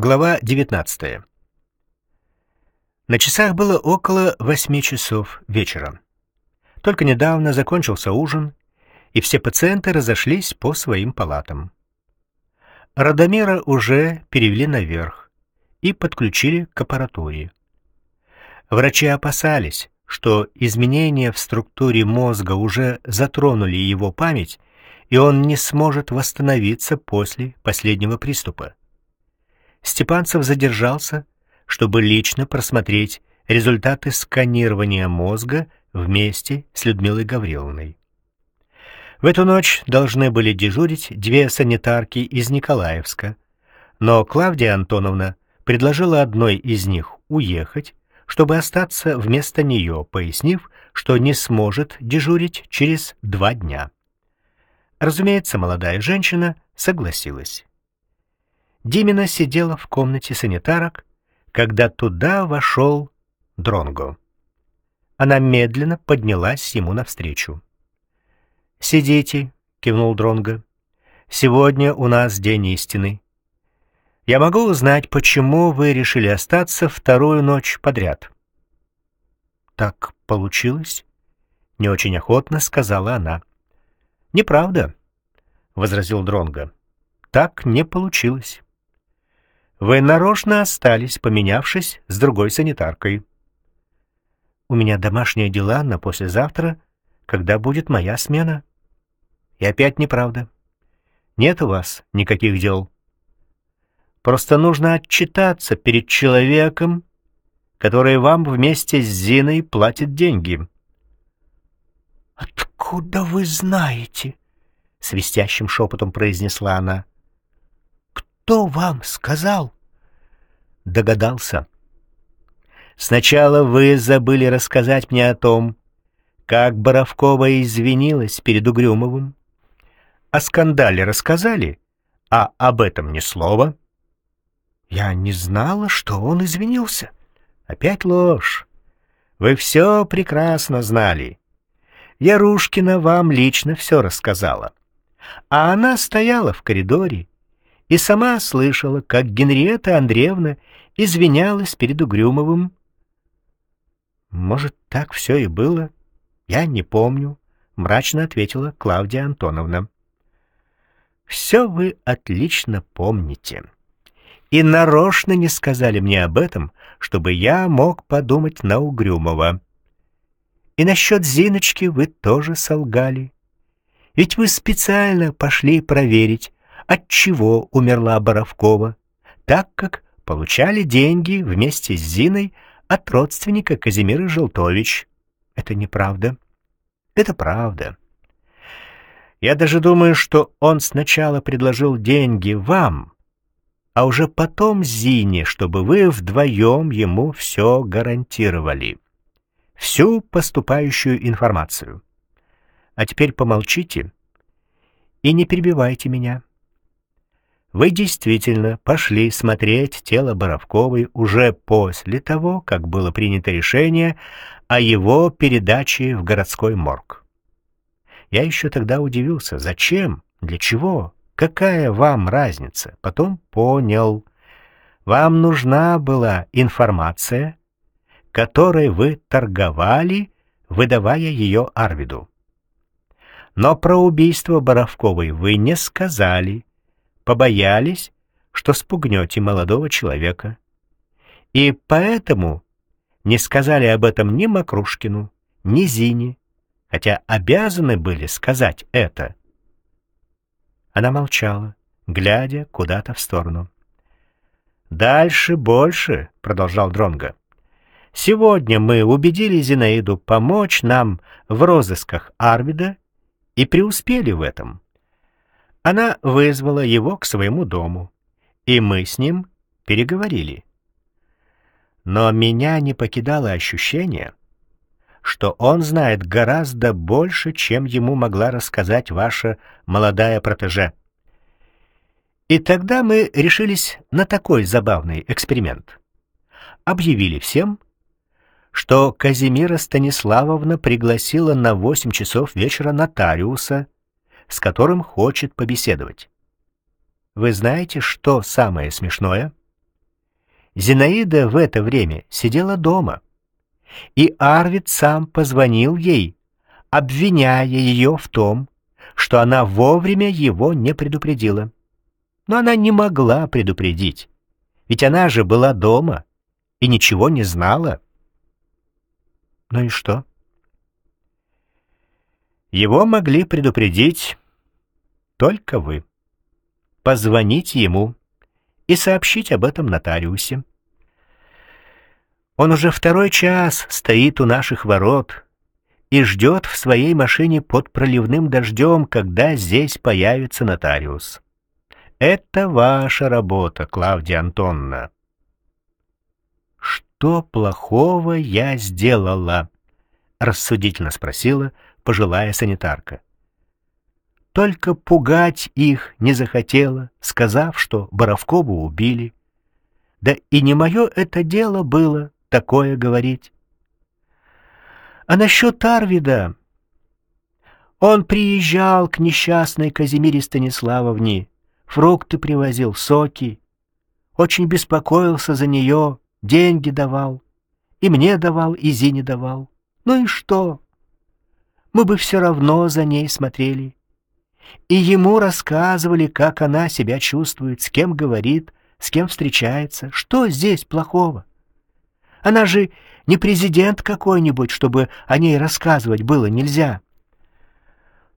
Глава 19. На часах было около восьми часов вечера. Только недавно закончился ужин, и все пациенты разошлись по своим палатам. Радомира уже перевели наверх и подключили к аппаратуре. Врачи опасались, что изменения в структуре мозга уже затронули его память, и он не сможет восстановиться после последнего приступа. Степанцев задержался, чтобы лично просмотреть результаты сканирования мозга вместе с Людмилой Гавриловной. В эту ночь должны были дежурить две санитарки из Николаевска, но Клавдия Антоновна предложила одной из них уехать, чтобы остаться вместо нее, пояснив, что не сможет дежурить через два дня. Разумеется, молодая женщина согласилась. Димина сидела в комнате санитарок, когда туда вошел Дронго. Она медленно поднялась ему навстречу. «Сидите», — кивнул Дронго. «Сегодня у нас день истины. Я могу узнать, почему вы решили остаться вторую ночь подряд?» «Так получилось?» — не очень охотно сказала она. «Неправда», — возразил Дронго. «Так не получилось». Вы нарочно остались, поменявшись с другой санитаркой. У меня домашние дела на послезавтра, когда будет моя смена. И опять неправда. Нет у вас никаких дел. Просто нужно отчитаться перед человеком, который вам вместе с Зиной платит деньги. «Откуда вы знаете?» — свистящим шепотом произнесла она. Кто вам сказал? Догадался. Сначала вы забыли рассказать мне о том, как Боровкова извинилась перед Угрюмовым. О скандале рассказали, а об этом ни слова. Я не знала, что он извинился. Опять ложь. Вы все прекрасно знали. Ярушкина вам лично все рассказала. А она стояла в коридоре и сама слышала, как Генриетта Андреевна извинялась перед Угрюмовым. «Может, так все и было? Я не помню», — мрачно ответила Клавдия Антоновна. «Все вы отлично помните. И нарочно не сказали мне об этом, чтобы я мог подумать на Угрюмова. И насчет Зиночки вы тоже солгали. Ведь вы специально пошли проверить, от чего умерла Боровкова, так как получали деньги вместе с Зиной от родственника Казимиры Желтович. Это неправда. Это правда. Я даже думаю, что он сначала предложил деньги вам, а уже потом Зине, чтобы вы вдвоем ему все гарантировали. Всю поступающую информацию. А теперь помолчите и не перебивайте меня вы действительно пошли смотреть тело Боровковой уже после того, как было принято решение о его передаче в городской морг. Я еще тогда удивился, зачем, для чего, какая вам разница. Потом понял, вам нужна была информация, которой вы торговали, выдавая ее Арвиду. Но про убийство Боровковой вы не сказали, побоялись, что спугнете молодого человека. И поэтому не сказали об этом ни Макрушкину, ни Зине, хотя обязаны были сказать это. Она молчала, глядя куда-то в сторону. «Дальше больше», — продолжал Дронго. «Сегодня мы убедили Зинаиду помочь нам в розысках Арвида и преуспели в этом. Она вызвала его к своему дому, и мы с ним переговорили. Но меня не покидало ощущение, что он знает гораздо больше, чем ему могла рассказать ваша молодая протеже. И тогда мы решились на такой забавный эксперимент. Объявили всем, что Казимира Станиславовна пригласила на 8 часов вечера нотариуса с которым хочет побеседовать. Вы знаете, что самое смешное? Зинаида в это время сидела дома, и Арвид сам позвонил ей, обвиняя ее в том, что она вовремя его не предупредила. Но она не могла предупредить, ведь она же была дома и ничего не знала. Ну и что? Его могли предупредить только вы. Позвонить ему и сообщить об этом нотариусе. Он уже второй час стоит у наших ворот и ждет в своей машине под проливным дождем, когда здесь появится нотариус. Это ваша работа, Клавдия Антонна. Что плохого я сделала? рассудительно спросила пожилая санитарка. Только пугать их не захотела, сказав, что Боровкову убили. Да и не мое это дело было такое говорить. А насчет Арвида... Он приезжал к несчастной Казимире Станиславовне, фрукты привозил, соки. Очень беспокоился за нее, деньги давал. И мне давал, и Зине давал. Ну и что? Мы бы все равно за ней смотрели. И ему рассказывали, как она себя чувствует, с кем говорит, с кем встречается. Что здесь плохого? Она же не президент какой-нибудь, чтобы о ней рассказывать было нельзя.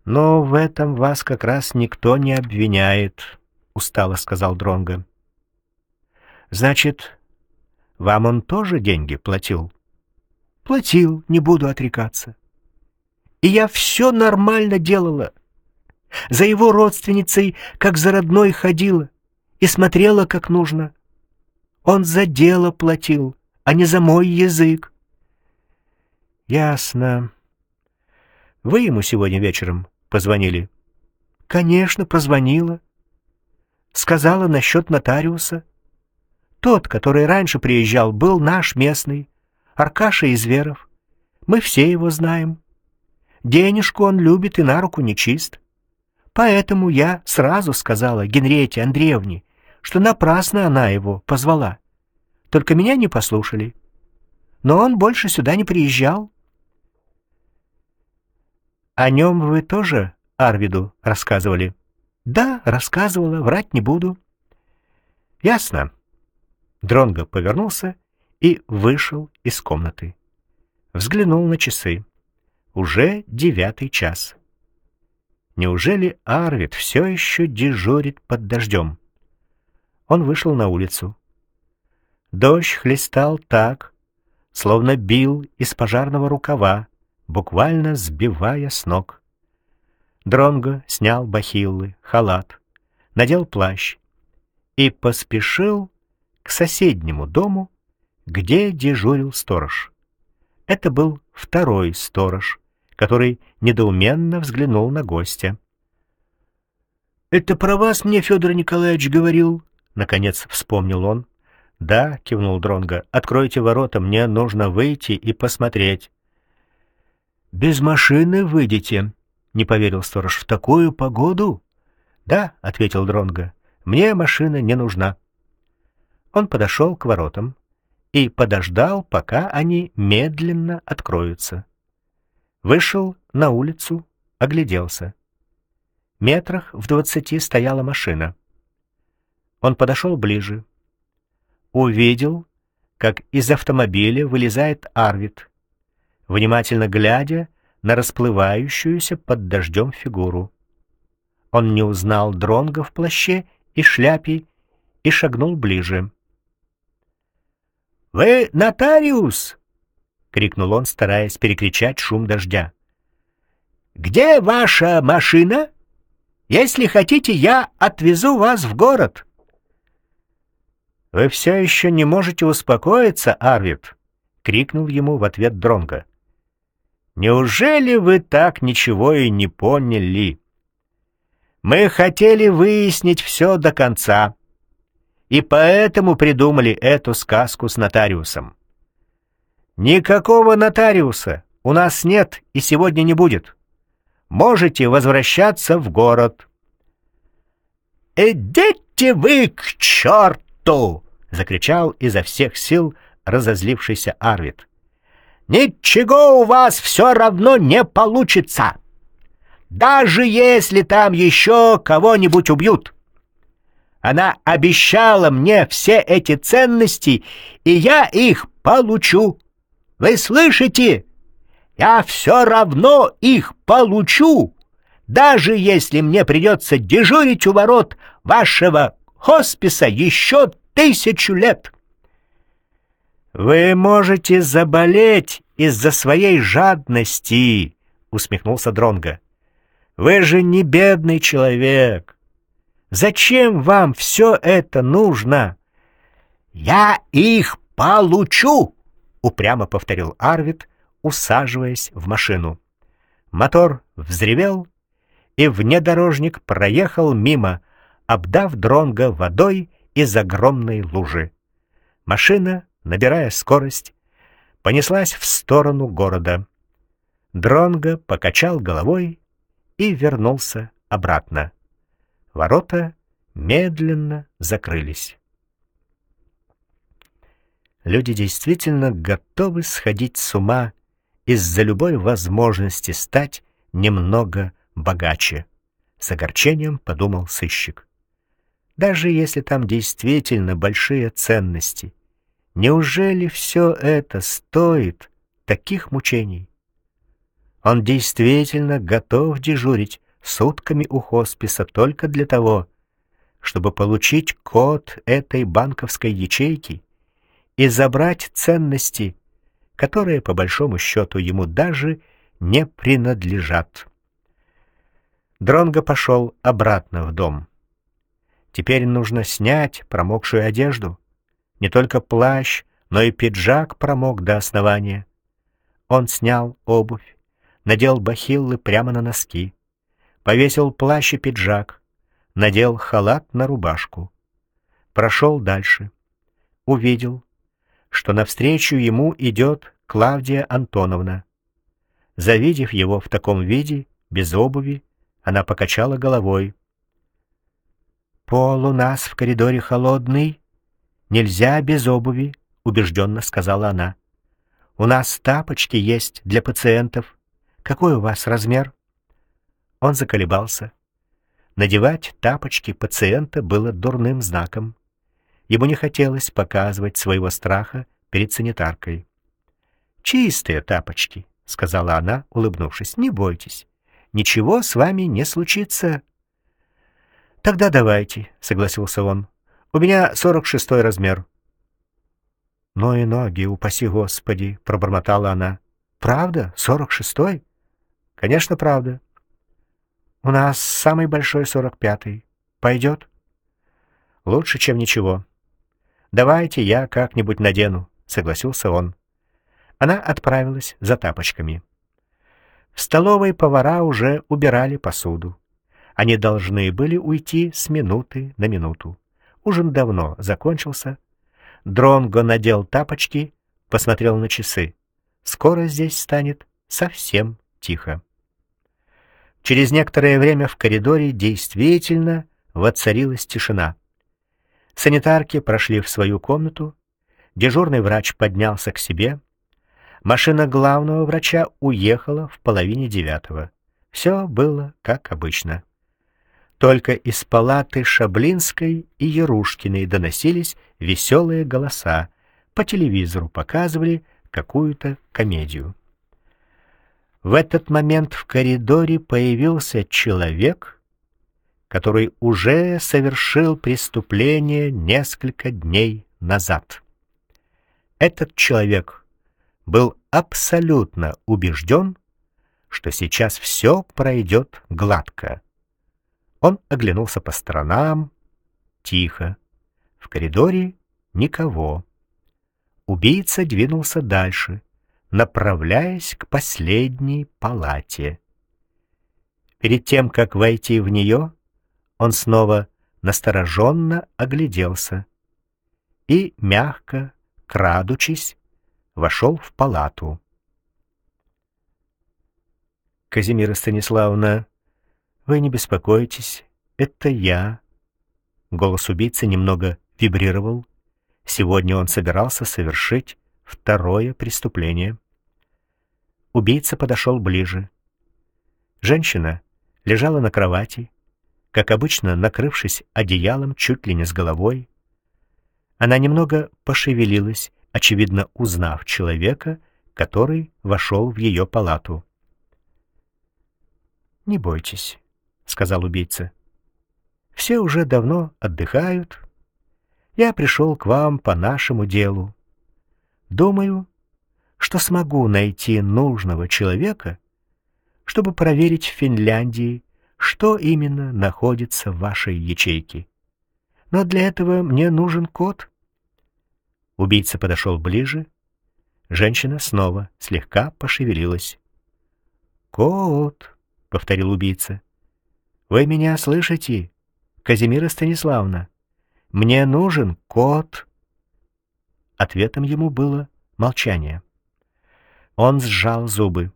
Но в этом вас как раз никто не обвиняет, устало сказал Дронга. Значит, вам он тоже деньги платил? Платил, не буду отрекаться. И я все нормально делала. За его родственницей, как за родной, ходила и смотрела, как нужно. Он за дело платил, а не за мой язык. Ясно. Вы ему сегодня вечером позвонили? Конечно, позвонила. Сказала насчет нотариуса. Тот, который раньше приезжал, был наш местный, Аркаша из Веров. Мы все его знаем. Денежку он любит и на руку не чист. Поэтому я сразу сказала Генриете Андреевне, что напрасно она его позвала. Только меня не послушали. Но он больше сюда не приезжал. О нем вы тоже Арвиду рассказывали? Да, рассказывала, врать не буду. Ясно. Дронго повернулся и вышел из комнаты. Взглянул на часы. Уже девятый час. Неужели Арвид все еще дежурит под дождем? Он вышел на улицу. Дождь хлестал так, словно бил из пожарного рукава, буквально сбивая с ног. Дронго снял бахиллы, халат, надел плащ и поспешил к соседнему дому, где дежурил сторож. Это был второй сторож, который недоуменно взглянул на гостя. «Это про вас мне Федор Николаевич говорил?» — наконец вспомнил он. «Да», — кивнул Дронго, — «откройте ворота, мне нужно выйти и посмотреть». «Без машины выйдете?» — не поверил сторож. «В такую погоду?» «Да», — ответил Дронго, — «мне машина не нужна». Он подошел к воротам и подождал, пока они медленно откроются. Вышел на улицу, огляделся. Метрах в двадцати стояла машина. Он подошел ближе. Увидел, как из автомобиля вылезает Арвид, внимательно глядя на расплывающуюся под дождем фигуру. Он не узнал дронга в плаще и шляпе и шагнул ближе. «Вы нотариус?» — крикнул он, стараясь перекричать шум дождя. «Где ваша машина? Если хотите, я отвезу вас в город». «Вы все еще не можете успокоиться, Арвид?» — крикнул ему в ответ Дронго. «Неужели вы так ничего и не поняли? Мы хотели выяснить все до конца, и поэтому придумали эту сказку с нотариусом. Никакого нотариуса у нас нет и сегодня не будет. Можете возвращаться в город. «Идите вы к черту!» —— закричал изо всех сил разозлившийся Арвид. «Ничего у вас все равно не получится! Даже если там еще кого-нибудь убьют!» Она обещала мне все эти ценности, и я их получу. Вы слышите? Я все равно их получу, даже если мне придется дежурить у ворот вашего хосписа еще тысячу лет. Вы можете заболеть из-за своей жадности, усмехнулся Дронга. Вы же не бедный человек. Зачем вам все это нужно? Я их получу, упрямо повторил Арвид, усаживаясь в машину. Мотор взревел, и внедорожник проехал мимо, обдав Дронга водой из огромной лужи. Машина, набирая скорость, понеслась в сторону города. Дронга покачал головой и вернулся обратно. Ворота медленно закрылись. Люди действительно готовы сходить с ума из-за любой возможности стать немного богаче, с огорчением подумал сыщик. Даже если там действительно большие ценности, неужели все это стоит таких мучений? Он действительно готов дежурить сутками у хосписа только для того, чтобы получить код этой банковской ячейки и забрать ценности, которые по большому счету ему даже не принадлежат. Дронго пошел обратно в дом. Теперь нужно снять промокшую одежду. Не только плащ, но и пиджак промок до основания. Он снял обувь, надел бахиллы прямо на носки повесил плащ и пиджак, надел халат на рубашку. Прошел дальше. Увидел, что навстречу ему идет Клавдия Антоновна. Завидев его в таком виде, без обуви, она покачала головой. «Пол у нас в коридоре холодный. Нельзя без обуви», — убежденно сказала она. «У нас тапочки есть для пациентов. Какой у вас размер?» Он заколебался. Надевать тапочки пациента было дурным знаком. Ему не хотелось показывать своего страха перед санитаркой. «Чистые тапочки», — сказала она, улыбнувшись. «Не бойтесь. Ничего с вами не случится». «Тогда давайте», — согласился он. «У меня сорок шестой размер». «Ну и ноги, упаси Господи!» — пробормотала она. «Правда? Сорок шестой?» «Конечно, правда. У нас самый большой сорок пятый. Пойдет? Лучше, чем ничего. Давайте я как-нибудь надену, согласился он. Она отправилась за тапочками. В столовой повара уже убирали посуду. Они должны были уйти с минуты на минуту. Ужин давно закончился. Дронго надел тапочки, посмотрел на часы. Скоро здесь станет совсем тихо. Через некоторое время в коридоре действительно воцарилась тишина. Санитарки прошли в свою комнату, дежурный врач поднялся к себе, машина главного врача уехала в половине девятого. Все было как обычно. Только из палаты Шаблинской и Ярушкиной доносились веселые голоса, по телевизору показывали какую-то комедию. В этот момент в коридоре появился человек, который уже совершил преступление несколько дней назад. Этот человек был абсолютно убежден, что сейчас все пройдет гладко. Он оглянулся по сторонам, тихо. В коридоре никого. Убийца двинулся дальше направляясь к последней палате. Перед тем, как войти в нее, он снова настороженно огляделся и, мягко, крадучись, вошел в палату. «Казимира Станиславовна, вы не беспокойтесь, это я». Голос убийцы немного вибрировал. Сегодня он собирался совершить второе преступление. Убийца подошел ближе. Женщина лежала на кровати, как обычно, накрывшись одеялом чуть ли не с головой. Она немного пошевелилась, очевидно, узнав человека, который вошел в ее палату. «Не бойтесь», — сказал убийца. «Все уже давно отдыхают. Я пришел к вам по нашему делу. Думаю, что смогу найти нужного человека, чтобы проверить в Финляндии, что именно находится в вашей ячейке. Но для этого мне нужен код. Убийца подошел ближе. Женщина снова слегка пошевелилась. «Кот!» — повторил убийца. «Вы меня слышите, Казимира Станиславна? Мне нужен кот!» Ответом ему было молчание. Он сжал зубы.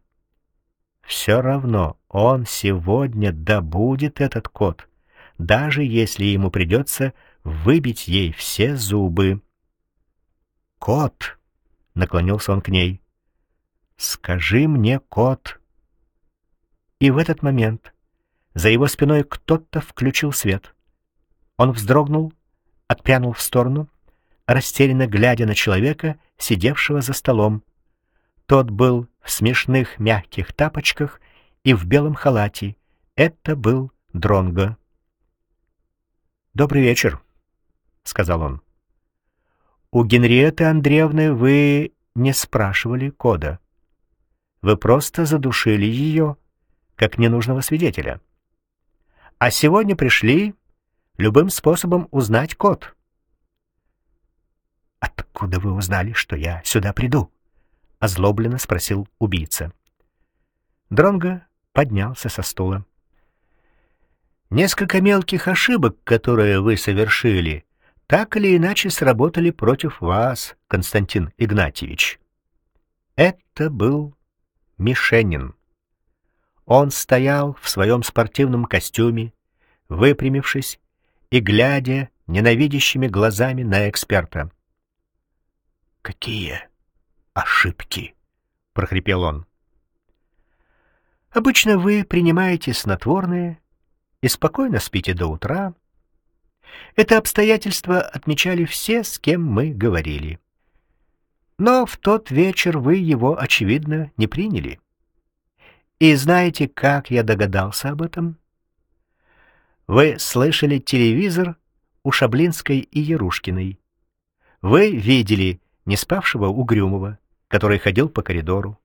Все равно он сегодня добудет этот кот, даже если ему придется выбить ей все зубы. «Кот!» — наклонился он к ней. «Скажи мне, кот!» И в этот момент за его спиной кто-то включил свет. Он вздрогнул, отпрянул в сторону, растерянно глядя на человека, сидевшего за столом. Тот был в смешных мягких тапочках и в белом халате. Это был Дронго. «Добрый вечер», — сказал он. «У Генриетты Андреевны вы не спрашивали кода. Вы просто задушили ее, как ненужного свидетеля. А сегодня пришли любым способом узнать код». «Откуда вы узнали, что я сюда приду?» — озлобленно спросил убийца. Дронго поднялся со стула. «Несколько мелких ошибок, которые вы совершили, так или иначе сработали против вас, Константин Игнатьевич. Это был Мишенин. Он стоял в своем спортивном костюме, выпрямившись и глядя ненавидящими глазами на эксперта. «Какие ошибки!» — прохрипел он. «Обычно вы принимаете снотворные и спокойно спите до утра. Это обстоятельство отмечали все, с кем мы говорили. Но в тот вечер вы его, очевидно, не приняли. И знаете, как я догадался об этом? Вы слышали телевизор у Шаблинской и Ярушкиной. Вы видели не спавшего Угрюмова, который ходил по коридору.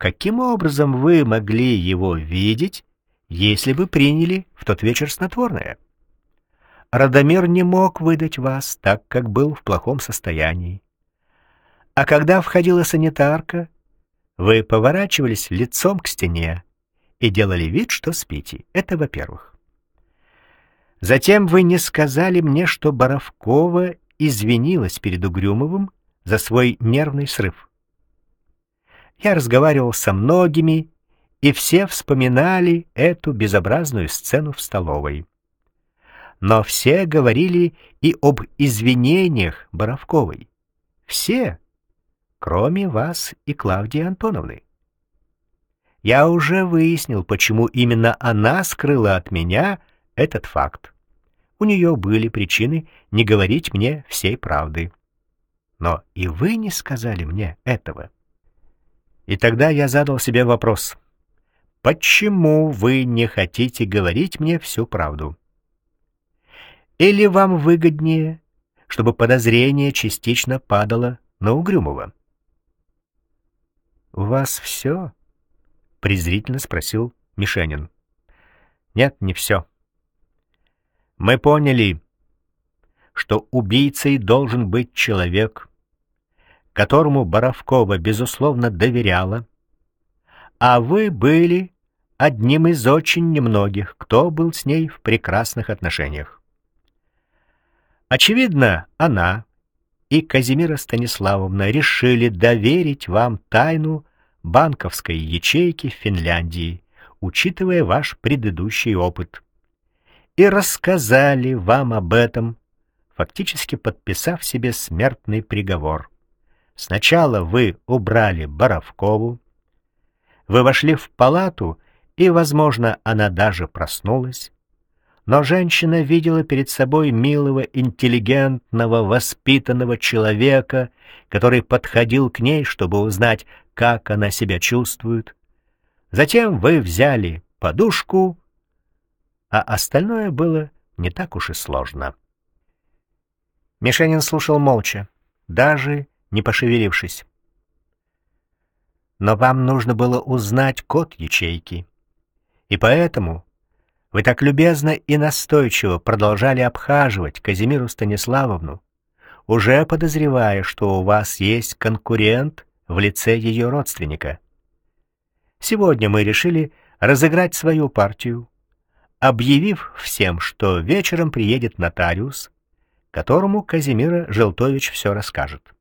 Каким образом вы могли его видеть, если бы приняли в тот вечер снотворное? Радомир не мог выдать вас, так как был в плохом состоянии. А когда входила санитарка, вы поворачивались лицом к стене и делали вид, что спите. Это во-первых. Затем вы не сказали мне, что Боровкова извинилась перед Угрюмовым за свой нервный срыв. Я разговаривал со многими, и все вспоминали эту безобразную сцену в столовой. Но все говорили и об извинениях Боровковой. Все, кроме вас и Клавдии Антоновны. Я уже выяснил, почему именно она скрыла от меня этот факт. У нее были причины не говорить мне всей правды. Но и вы не сказали мне этого. И тогда я задал себе вопрос. Почему вы не хотите говорить мне всю правду? Или вам выгоднее, чтобы подозрение частично падало на Угрюмова? «У вас все?» — презрительно спросил Мишенин. «Нет, не все. Мы поняли, что убийцей должен быть человек, которому Боровкова, безусловно, доверяла, а вы были одним из очень немногих, кто был с ней в прекрасных отношениях. Очевидно, она и Казимира Станиславовна решили доверить вам тайну банковской ячейки в Финляндии, учитывая ваш предыдущий опыт, и рассказали вам об этом фактически подписав себе смертный приговор. Сначала вы убрали Боровкову, вы вошли в палату, и, возможно, она даже проснулась. Но женщина видела перед собой милого, интеллигентного, воспитанного человека, который подходил к ней, чтобы узнать, как она себя чувствует. Затем вы взяли подушку, а остальное было не так уж и сложно. Мишенин слушал молча, даже не пошевелившись но вам нужно было узнать код ячейки. И поэтому вы так любезно и настойчиво продолжали обхаживать Казимиру Станиславовну, уже подозревая, что у вас есть конкурент в лице ее родственника. Сегодня мы решили разыграть свою партию, объявив всем, что вечером приедет нотариус, которому Казимира Желтович все расскажет.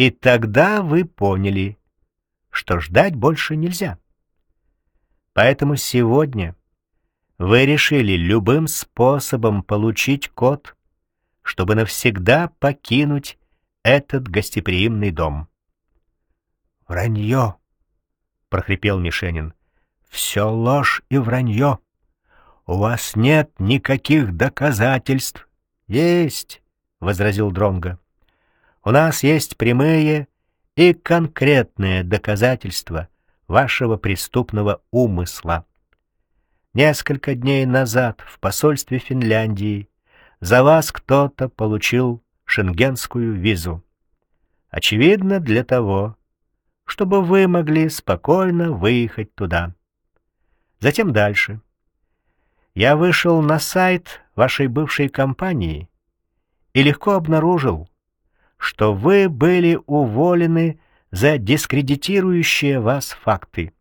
И тогда вы поняли, что ждать больше нельзя. Поэтому сегодня вы решили любым способом получить код, чтобы навсегда покинуть этот гостеприимный дом. «Вранье!» — прохрипел Мишенин. «Все ложь и вранье. У вас нет никаких доказательств». «Есть!» — возразил Дронго. «У нас есть прямые и конкретные доказательства вашего преступного умысла. Несколько дней назад в посольстве Финляндии за вас кто-то получил шенгенскую визу. Очевидно, для того, чтобы вы могли спокойно выехать туда. Затем дальше. Я вышел на сайт вашей бывшей компании и легко обнаружил, что вы были уволены за дискредитирующие вас факты.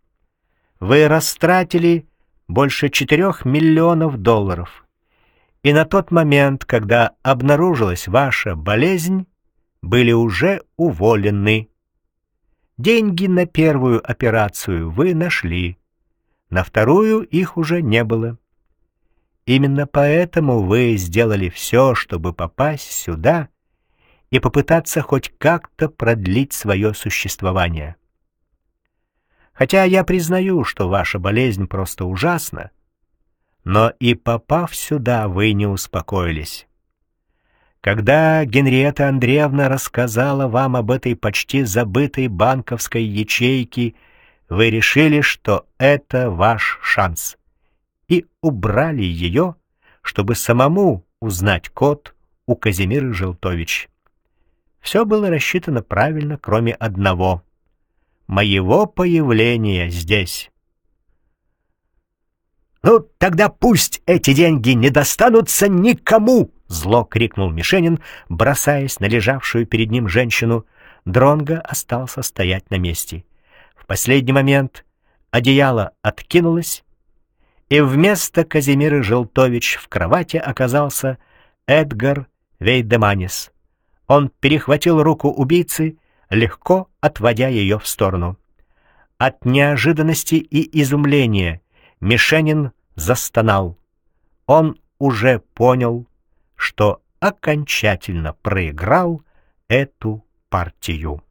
Вы растратили больше 4 миллионов долларов. И на тот момент, когда обнаружилась ваша болезнь, были уже уволены. Деньги на первую операцию вы нашли, на вторую их уже не было. Именно поэтому вы сделали все, чтобы попасть сюда и попытаться хоть как-то продлить свое существование. Хотя я признаю, что ваша болезнь просто ужасна, но и попав сюда, вы не успокоились. Когда Генриетта Андреевна рассказала вам об этой почти забытой банковской ячейке, вы решили, что это ваш шанс, и убрали ее, чтобы самому узнать код у Казимиры Желтович. Все было рассчитано правильно, кроме одного — моего появления здесь. «Ну, тогда пусть эти деньги не достанутся никому!» — зло крикнул Мишенин, бросаясь на лежавшую перед ним женщину. Дронго остался стоять на месте. В последний момент одеяло откинулось, и вместо Казимиры Желтович в кровати оказался Эдгар Вейдеманис. Он перехватил руку убийцы, легко отводя ее в сторону. От неожиданности и изумления Мишенин застонал. Он уже понял, что окончательно проиграл эту партию.